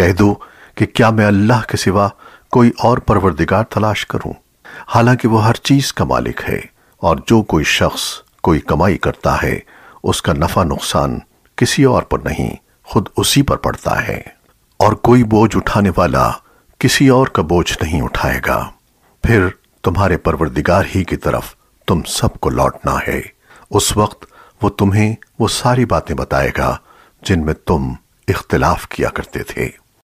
کہہ دو کہ کیا میں اللہ کے سوا کوئی اور پروردگار تلاش کروں؟ حالانکہ وہ ہر چیز کا مالک ہے اور جو کوئی شخص کوئی کمائی کرتا ہے، اس کا نفع نقصان کسی اور پر نہیں، خود اسی پر پڑتا ہے۔ اور کوئی بوجھ اٹھانے والا کسی اور کا بوجھ نہیں اٹھائے گا۔ پھر تمہارے پروردگار ہی کی طرف تم سب کو لوٹنا ہے۔ اس وقت وہ تمہیں وہ ساری باتیں بتائے گا جن میں تم اختلاف کیا کرتے تھے۔